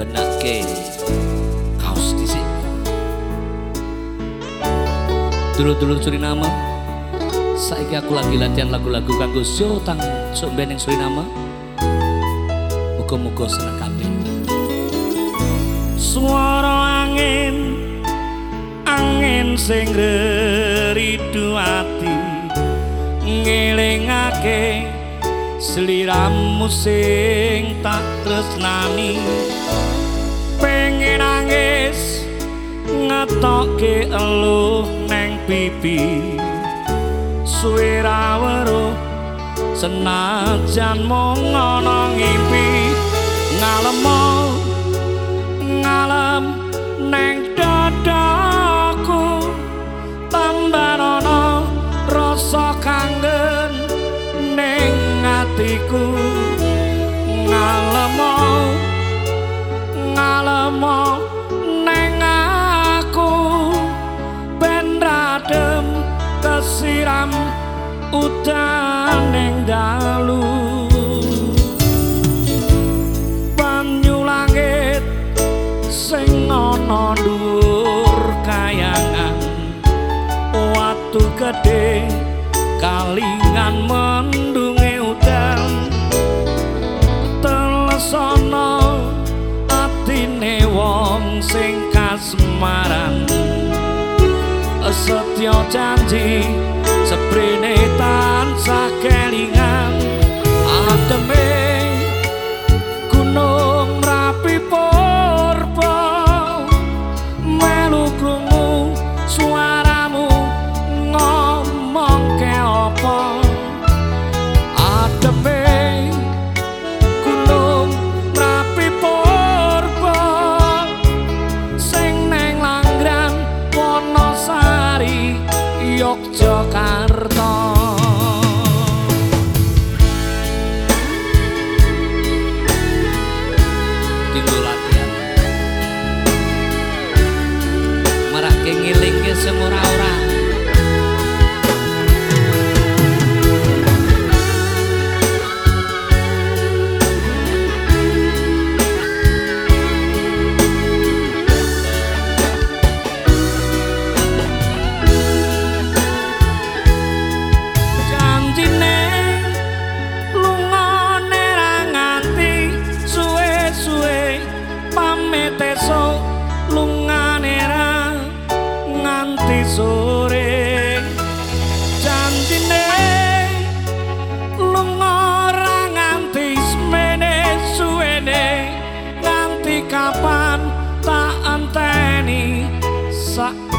Oke. Kaos dhisik. Dulur-dulur Suriname. Saiki aku lagi latihan lagu-lagu kanggo show tang sok ben ning Suriname. Muga-muga seneng kabeh. Suara angin angin sing ridu ati ngelingake sliramu sing tak tresnani pengen nangis ngetokke eluh neng pipi. Suwira weruh senajan mung ana ngimpi. Ngalemo ngalem ngalemo neng aku. Ben radem kesiram udan ning dalu. Banyu langit sing ana dhuwur kayangan. Watu gedhe kalingan mendunge setya janji seprene tansah kelingan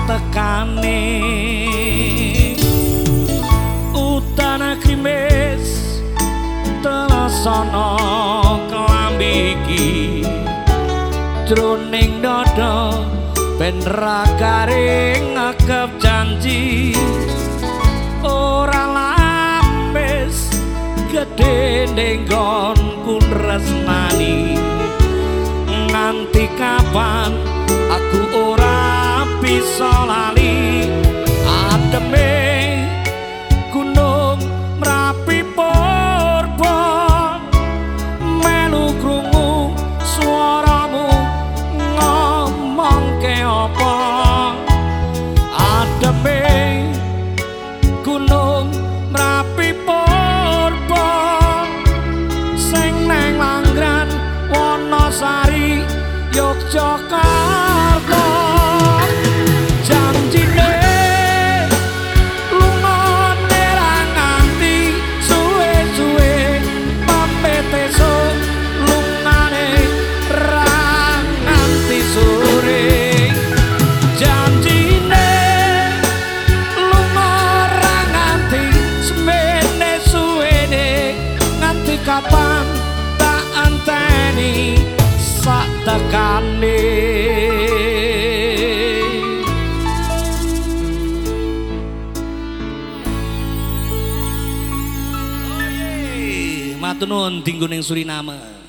tekane utana krimis telasana kelambi iki. Jroning dada ben ra garing ngekep janji. Ora lampes gedhe ning all I tekane Matur nuwun dinggo ning Suriname.